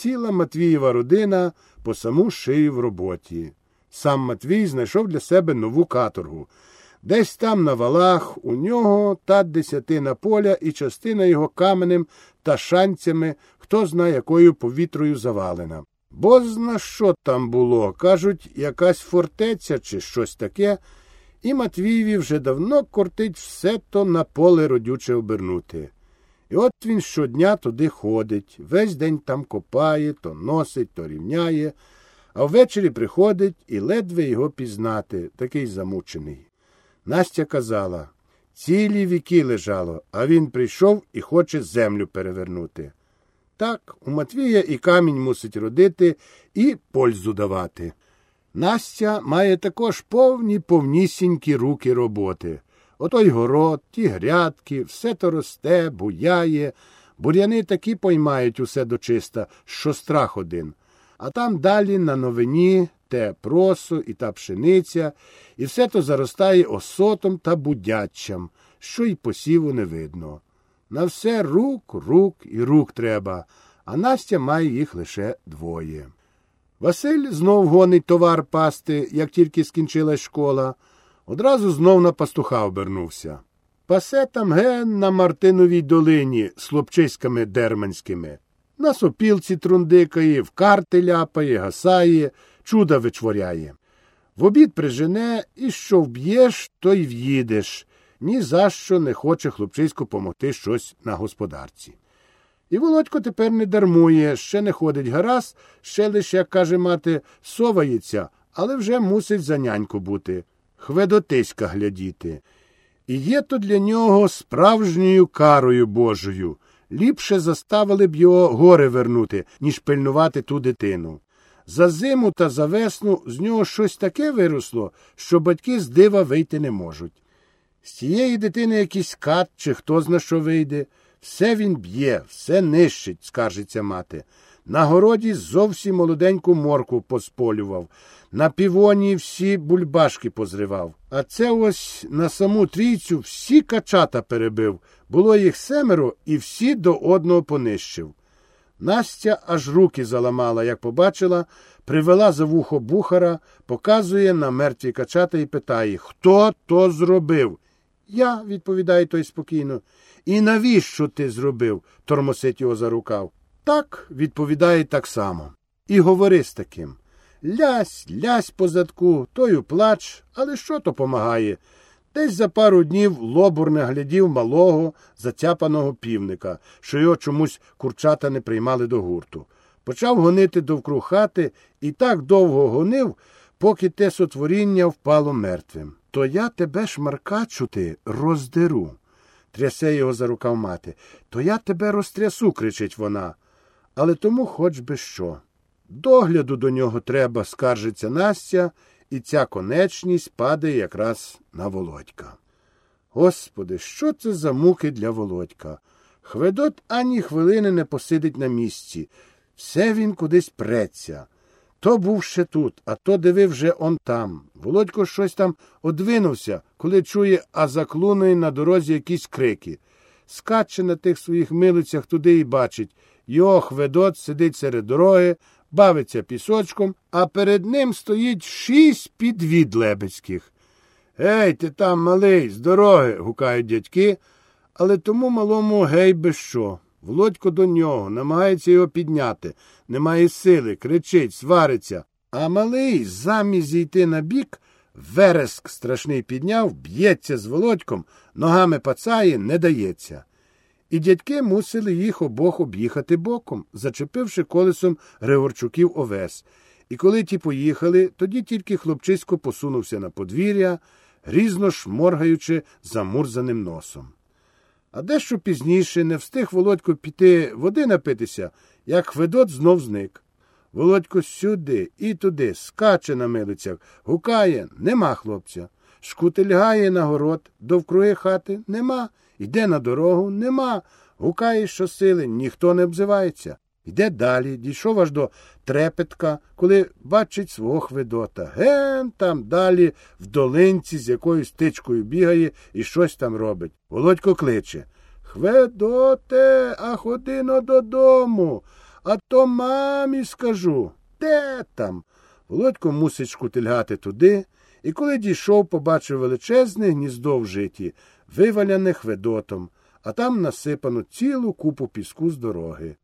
ціла Матвієва родина по саму шию в роботі. Сам Матвій знайшов для себе нову каторгу. Десь там на валах у нього та десятина поля і частина його каменем та шанцями, хто зна якою повітрою завалена. Бо зна що там було, кажуть, якась фортеця чи щось таке, і Матвієві вже давно кортить все то на поле родюче обернути. І от він щодня туди ходить, весь день там копає, то носить, то рівняє, а ввечері приходить і ледве його пізнати, такий замучений. Настя казала цілі віки лежало, а він прийшов і хоче землю перевернути. Так, у Матвія і камінь мусить родити, і пользу давати. Настя має також повні повнісінькі руки роботи. Отой город, ті грядки, все то росте, буяє, бур'яни такі поймають усе дочиста, що страх один. А там далі на новині те просо і та пшениця, і все то заростає осотом та будяччям, що й посіву не видно. На все рук, рук і рук треба, а Настя має їх лише двоє. Василь знов гонить товар пасти, як тільки скінчилась школа. Одразу знов на пастуха обернувся. Пасе там ген на Мартиновій долині з хлопчиськами дерманськими. На сопілці трундикає, в карти ляпає, гасає, чуда вичворяє. В обід прижене і що вб'єш, то й в'їдеш. Ні за що не хоче хлопчиську помогти щось на господарці. І Володько тепер не дармує, ще не ходить гаразд, ще лише, як каже мати, совається, але вже мусить за няньку бути, хведотиська глядіти. І є то для нього справжньою карою Божою. Ліпше заставили б його гори вернути, ніж пильнувати ту дитину. За зиму та за весну з нього щось таке виросло, що батьки з дива вийти не можуть. З цієї дитини якийсь кат чи хто зна що вийде. Все він б'є, все нищить, скаржиться мати. На городі зовсім молоденьку морку посполював, на півоні всі бульбашки позривав. А це ось на саму трійцю всі качата перебив. Було їх семеро і всі до одного понищив. Настя аж руки заламала, як побачила, привела за вухо бухара, показує на мертві качата і питає, хто то зробив? Я, відповідає той спокійно. І навіщо ти зробив? тормосить його за рукав. Так, відповідає так само. І говори з таким. Лясь, лясь по задку, тою плач, але що то помагає? Десь за пару днів лобур не глядів малого, затяпаного півника, що його чомусь курчата не приймали до гурту. Почав гонити довкруг хати і так довго гонив, поки те сотворіння впало мертвим. То я тебе, шмаркачу ти, роздеру. Трясе його за рукав мати. То я тебе розтрясу, кричить вона. Але тому хоч би що. Догляду до нього треба, скаржиться Настя, і ця конечність падає якраз на володька. Господи, що це за муки для володька? Хведот ані хвилини не посидить на місці. Все він кудись преться. То був ще тут, а то дивив вже он там. Володько щось там одвинувся, коли чує, а за клуною на дорозі якісь крики. Скаче на тих своїх милицях туди і бачить. Його хведот сидить серед дороги, бавиться пісочком, а перед ним стоїть шість підвід лебедських. Гей, ти там, малий, з дороги, гукають дядьки, але тому малому гей би що. Володько до нього, намагається його підняти, немає сили, кричить, свариться. А малий, замість зійти на бік, вереск страшний підняв, б'ється з володьком, ногами пацає, не дається. І дядьки мусили їх обох об'їхати боком, зачепивши колесом Григорчуків овес. І коли ті поїхали, тоді тільки хлопчисько посунувся на подвір'я, грізно шморгаючи замурзаним носом. А дещо пізніше не встиг Володько піти води напитися, як Хведот знов зник. Володько сюди і туди, скаче на милицях, гукає нема хлопця. Шкутильгає на город, довкруги хати нема. Йде на дорогу нема. Гукає щосили, ніхто не обзивається. Йде далі, дійшов аж до трепетка, коли бачить свого Хведота. Ген там далі в долинці з якоюсь тичкою бігає і щось там робить. Володько кличе Хведоте, а ходи но додому. А то мамі скажу. Де там? Володько мусить шкутильгати туди, і коли дійшов, побачив величезне гніздо в житі, виваляне хведотом, а там насипано цілу купу піску з дороги.